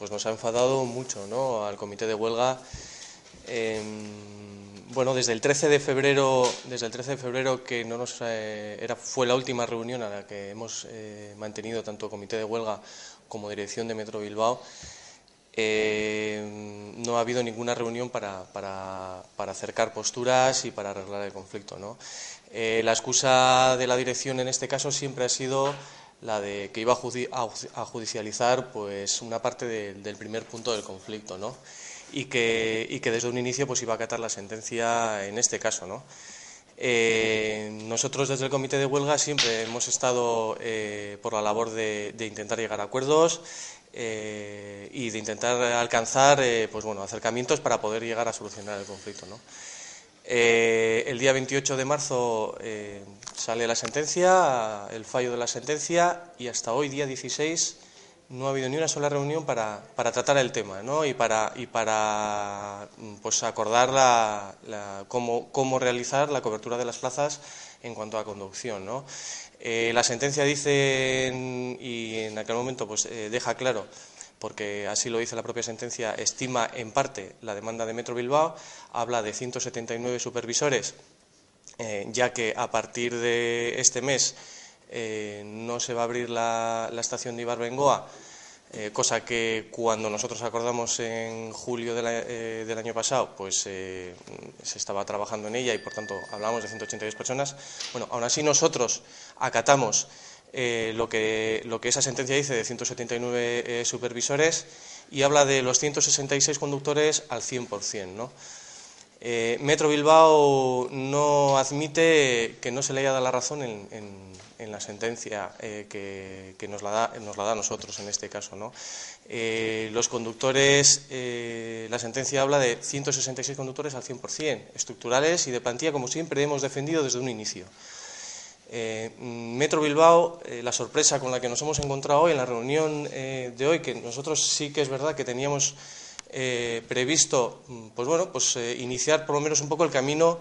pues nos ha enfadado mucho ¿no? al comité de huelga. bueno, desde el 13 de febrero, desde el 13 de febrero que no nos eh, era, fue la última reunión a la que hemos eh, mantenido tanto comité de huelga como dirección de Metro Bilbao, eh, no ha habido ninguna reunión para, para, acercar posturas y para arreglar el conflicto. ¿no? la excusa de la dirección en este caso siempre ha sido la de que iba a, judicializar pues una parte del primer punto del conflicto, ¿no? Y que, y que, desde un inicio pues iba a acatar la sentencia en este caso, ¿no? Eh, nosotros desde el comité de huelga siempre hemos estado eh, por la labor de, intentar llegar a acuerdos eh, y de intentar alcanzar pues bueno acercamientos para poder llegar a solucionar el conflicto, ¿no? Eh, el día 28 de marzo eh, sale la sentencia, el fallo de la sentencia, y hasta hoy, día 16, no ha habido ni una sola reunión para, tratar el tema ¿no? y para, y para pues, acordar la, cómo, realizar la cobertura de las plazas en cuanto a conducción. ¿no? Eh, la sentencia dice, y en aquel momento pues, deja claro porque así lo dice la propia sentencia, estima en parte la demanda de Metro Bilbao, habla de 179 supervisores, eh, ya que a partir de este mes eh, no se va a abrir la, estación de Ibarbengoa, eh, cosa que cuando nosotros acordamos en julio del año pasado, pues se estaba trabajando en ella y por tanto hablamos de 182 personas. Bueno, aún así nosotros acatamos eh, lo, que, lo, que, esa sentencia dice de 179 eh, supervisores y habla de los 166 conductores al 100%. ¿no? Eh, Metro Bilbao no admite que no se le haya dado la razón en, la sentencia que, nos, la da, nos, la da, a nosotros en este caso. ¿no? los conductores, la sentencia habla de 166 conductores al 100%, estructurales y de plantilla, como siempre hemos defendido desde un inicio. Eh, Metro Bilbao, eh, la sorpresa con la que nos hemos encontrado hoy en la reunión eh, de hoy, que nosotros sí que es verdad que teníamos previsto, mm, pues bueno, pues iniciar por lo menos un poco el camino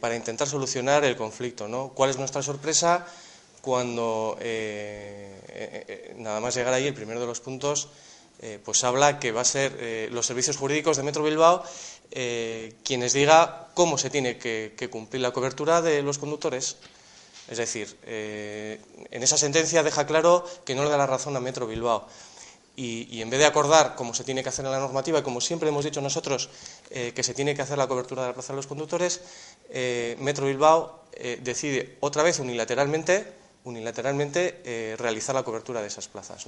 para intentar solucionar el conflicto, ¿no? ¿Cuál es nuestra sorpresa cuando nada más llegar ahí el primero de los puntos, pues habla que va a ser los servicios jurídicos de Metro Bilbao quienes diga cómo se tiene que cumplir la cobertura de los conductores. Es decir, eh, en esa sentencia deja claro que no le da la razón a Metro Bilbao. Y, en vez de acordar cómo se tiene que hacer en la normativa, y como siempre hemos dicho nosotros, eh, que se tiene que hacer la cobertura de la plaza de los conductores, eh, Metro Bilbao decide otra vez unilateralmente, unilateralmente realizar la cobertura de esas plazas.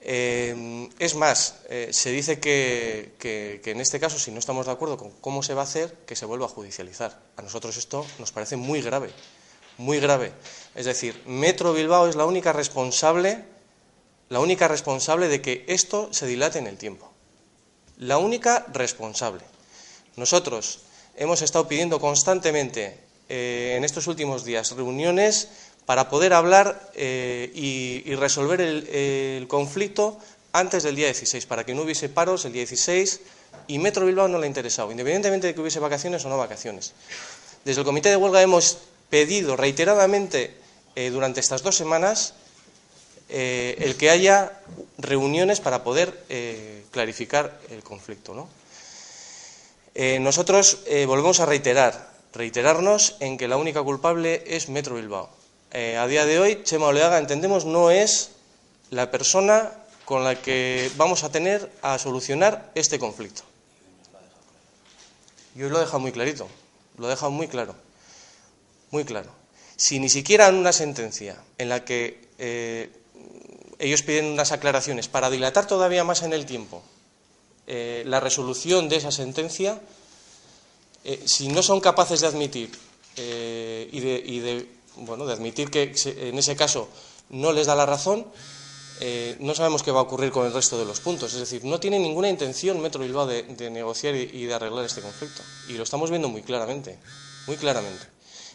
es más, se dice que, en este caso, si no estamos de acuerdo con cómo se va a hacer, que se vuelva a judicializar. A nosotros esto nos parece muy grave muy grave. Es decir, Metro Bilbao es la única responsable, la única responsable de que esto se dilate en el tiempo. La única responsable. Nosotros hemos estado pidiendo constantemente eh, en estos últimos días reuniones para poder hablar eh, y, resolver el, conflicto antes del día 16, para que no hubiese paros el día 16 y Metro Bilbao no le ha interesado, independientemente de que hubiese vacaciones o no vacaciones. Desde el comité de huelga hemos pedido reiteradamente eh, durante estas dos semanas eh, el que haya reuniones para poder eh, clarificar el conflicto. nosotros volvemos a reiterar, reiterarnos en que la única culpable es Metro Bilbao. a día de hoy, Chema Oleaga, entendemos, no es la persona con la que vamos a tener a solucionar este conflicto. Y hoy lo deja muy clarito, lo deja muy claro muy claro. Si ni siquiera en una sentencia en la que eh, ellos piden unas aclaraciones para dilatar todavía más en el tiempo eh, la resolución de esa sentencia, eh, si no son capaces de admitir y, de, bueno, de admitir que en ese caso no les da la razón, no sabemos qué va a ocurrir con el resto de los puntos. Es decir, no tiene ninguna intención Metro Bilbao de, de negociar y, y, de arreglar este conflicto. Y lo estamos viendo muy claramente, muy claramente.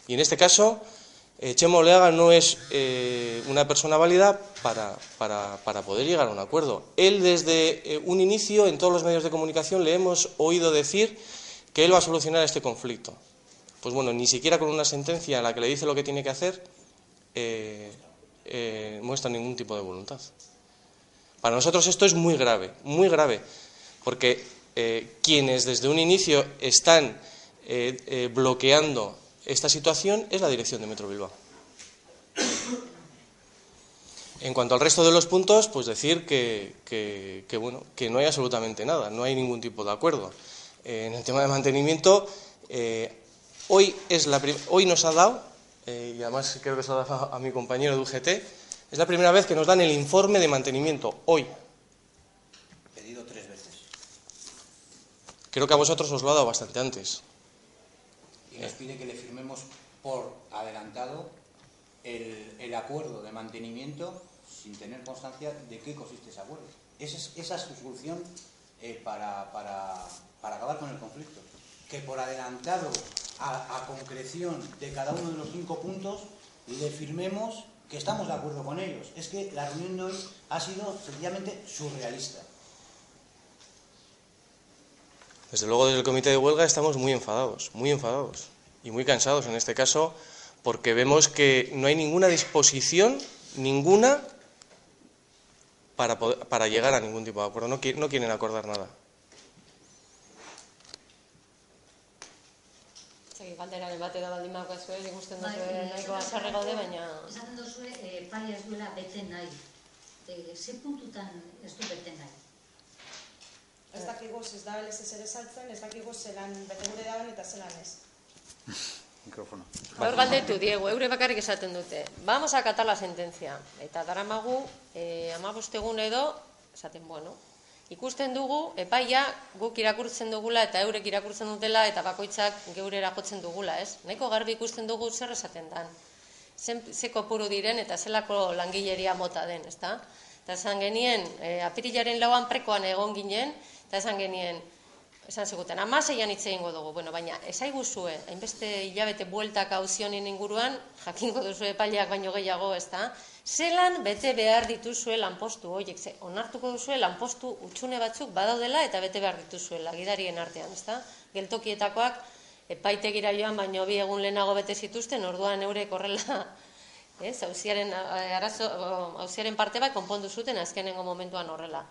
Y en este caso, eh, Chemo Oleaga no es eh, una persona válida para, poder llegar a un acuerdo. Él, desde eh, un inicio, en todos los medios de comunicación, le hemos oído decir que él va a solucionar este conflicto. Pues bueno, ni siquiera con una sentencia en la que le dice lo que tiene que hacer, muestra ningún tipo de voluntad. Para nosotros esto es muy grave, muy grave, porque eh, quienes desde un inicio están eh, eh, bloqueando esta situación es la dirección de Metro Bilbao. En cuanto al resto de los puntos, pues decir que, bueno, que no hay absolutamente nada, no hay ningún tipo de acuerdo. en el tema de mantenimiento, hoy, es la hoy nos ha dado, y además creo que se lo ha dado a mi compañero de UGT, es la primera vez que nos dan el informe de mantenimiento, hoy. Pedido tres veces. Creo que a vosotros os lo ha dado bastante antes. Y nos pide que le firmemos por adelantado el, acuerdo de mantenimiento sin tener constancia de qué consiste ese acuerdo. Esa es, su solución eh, para, acabar con el conflicto. Que por adelantado a, a concreción de cada uno de los cinco puntos le firmemos que estamos de acuerdo con ellos. Es que la reunión de hoy ha sido sencillamente surrealista. Desde luego, desde el comité de huelga estamos muy enfadados, muy enfadados y muy cansados en este caso, porque vemos que no hay ninguna disposición, ninguna, para, para llegar a ningún tipo de acuerdo. No, no quieren acordar nada. galderaren bat edo baldin bako zuen, ikusten dut bai, nahiko azarre gaude, baina... Esaten duzu, e, bai ez duela bete nahi. E, ze puntutan ez du bete nahi? Ez dakigu, ez da LSS ere saltzen, ez dakigu zelan bete gure dauen eta zelan ez. Mikrofono. Gaur galdetu, Diego, eure bakarrik esaten dute. Vamos a acatar la sentencia. Eta daramagu, eh, amabostegun edo, esaten, bueno, ikusten dugu epaia guk irakurtzen dugula eta eurek irakurtzen dutela eta bakoitzak geurera jotzen dugula, ez? Nahiko garbi ikusten dugu zer esaten dan. Ze kopuru diren eta zelako langileria mota den, ezta? Eta esan genien, e, apirilaren lauan prekoan egon ginen, eta esan genien, esan ziguten, amaseian hitz egingo dugu, bueno, baina esaigu zue, hainbeste hilabete bueltak hauzionin inguruan, jakingo duzu epaileak baino gehiago, ezta? zelan bete behar dituzue lanpostu horiek, ze onartuko duzue lanpostu utxune batzuk badaudela eta bete behar dituzuela gidarien artean, ezta? Geltokietakoak epaitegira joan baino bi egun lehenago bete zituzten, orduan eurek horrela, ez, hauziaren, eh, arazo, hauziaren parte bat konpondu zuten azkenengo momentuan horrela.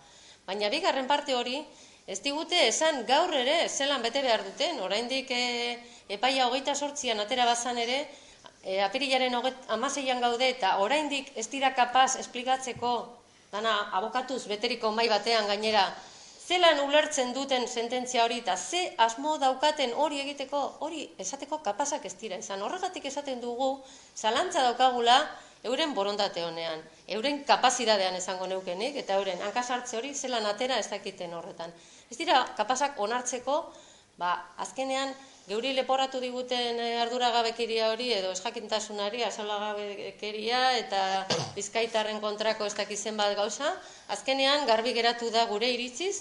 Baina bigarren parte hori, ez digute esan gaur ere zelan bete behar duten, oraindik e, epaia hogeita sortzian atera bazan ere, e, apirilaren amaseian gaude eta oraindik ez dira kapaz esplikatzeko dana abokatuz beteriko mai batean gainera zelan ulertzen duten sententzia hori eta ze asmo daukaten hori egiteko hori esateko kapazak ez dira izan. Horregatik esaten dugu zalantza daukagula euren borondate honean euren kapazidadean esango neukenik eta euren hankasartze hori zelan atera ez dakiten horretan. Ez dira kapazak onartzeko ba azkenean geuri leporatu diguten eh, arduragabekeria hori edo esjakintasunari asolagabekeria eta bizkaitarren kontrako ez dakizen bat gauza, azkenean garbi geratu da gure iritziz,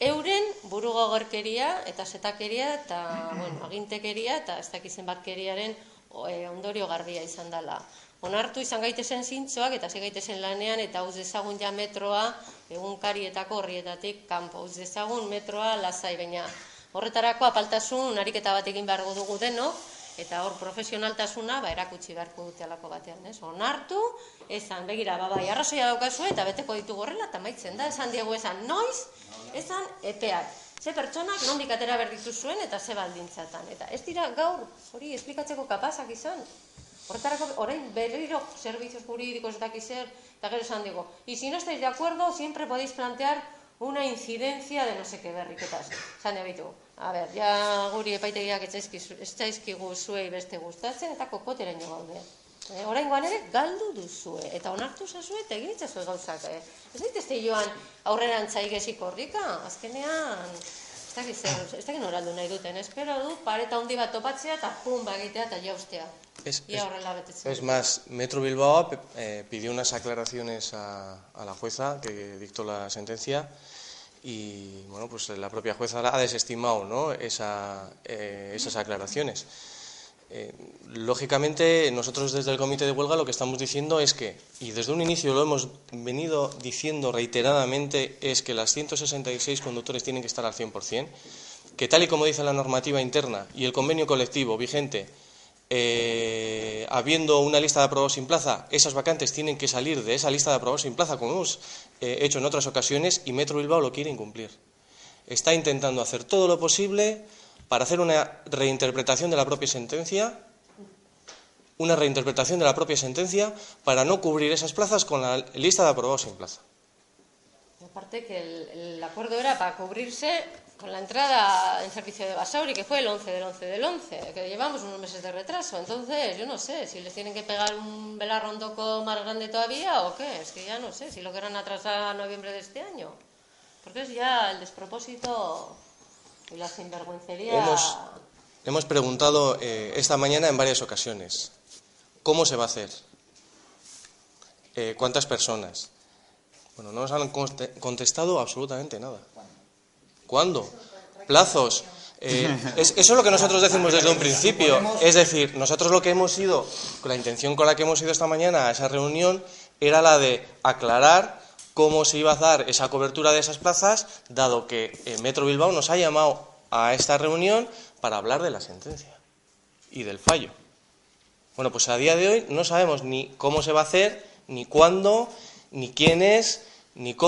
euren burugogorkeria eta setakeria eta bueno, agintekeria eta ez dakizen batkeriaren eh, ondorio garbia izan dela. Onartu izan gaitezen zintzoak eta ze gaitezen lanean eta uz dezagun ja metroa egunkarietako horrietatik kanpo. Uz dezagun metroa lasai, baina Horretarako apaltasun ariketa bat egin behar dugu deno, eta hor profesionaltasuna ba, erakutsi beharko dute alako batean. Ez? Onartu, esan, begira, ba, bai, arrazoia daukazu eta beteko ditu gorrela, eta maitzen da, esan diegu esan, noiz, esan, epeak. Ze pertsonak nondik atera berditu zuen eta ze baldintzatan. Eta ez dira gaur hori esplikatzeko kapazak izan. Horretarako, orain berriro servicios jurídicos eta zer, eta gero esan digo, y si no estáis de acuerdo, siempre podéis plantear una incidencia de no sé qué berriketas. Zan ebitu, a ber, ja guri epaitegiak ez zaizkigu zuei beste gustatzen eta kokotera ino gaude. E, Orain ere galdu duzue, eta onartu zazue eta egin itzazue gauzak. Eh? Ez daitezte joan aurrera antzaigezi korrika, azkenean, ez dakit zer, ez dakit noraldu nahi duten, espero du pareta handi bat topatzea eta pum bagitea eta jaustea. Es, más, Metro Bilbao eh, pidió unas aclaraciones a, a la jueza que dictó la sentencia y bueno, pues la propia jueza ha desestimado ¿no? Esa, eh, esas aclaraciones. Eh, lógicamente, nosotros desde el comité de huelga lo que estamos diciendo es que, y desde un inicio lo hemos venido diciendo reiteradamente, es que las 166 conductores tienen que estar al 100%, que tal y como dice la normativa interna y el convenio colectivo vigente, eh, habiendo una lista de aprobados sin plaza, esas vacantes tienen que salir de esa lista de aprobados sin plaza, como hemos eh, hecho en otras ocasiones, y Metro Bilbao lo quiere incumplir. Está intentando hacer todo lo posible para hacer una reinterpretación de la propia sentencia, una reinterpretación de la propia sentencia para no cubrir esas plazas con la lista de aprobados sin plaza. Aparte que el, acuerdo era para cubrirse con la entrada en servicio de Basauri, que fue el 11 del 11 del 11, que llevamos unos meses de retraso. Entonces, yo no sé si les tienen que pegar un velarrondoco más grande todavía o qué. Es que ya no sé si lo querrán atrasar a noviembre de este año. Porque es ya el despropósito y la sinvergüencería. Hemos, hemos preguntado eh, esta mañana en varias ocasiones cómo se va a hacer, eh, cuántas personas. Bueno, no nos han conte- contestado absolutamente nada. ¿Cuándo? Plazos. Eh, es- eso es lo que nosotros decimos desde un principio. Es decir, nosotros lo que hemos ido, con la intención con la que hemos ido esta mañana a esa reunión, era la de aclarar cómo se iba a dar esa cobertura de esas plazas, dado que el Metro Bilbao nos ha llamado a esta reunión para hablar de la sentencia y del fallo. Bueno, pues a día de hoy no sabemos ni cómo se va a hacer, ni cuándo, ni quién es, ni cómo.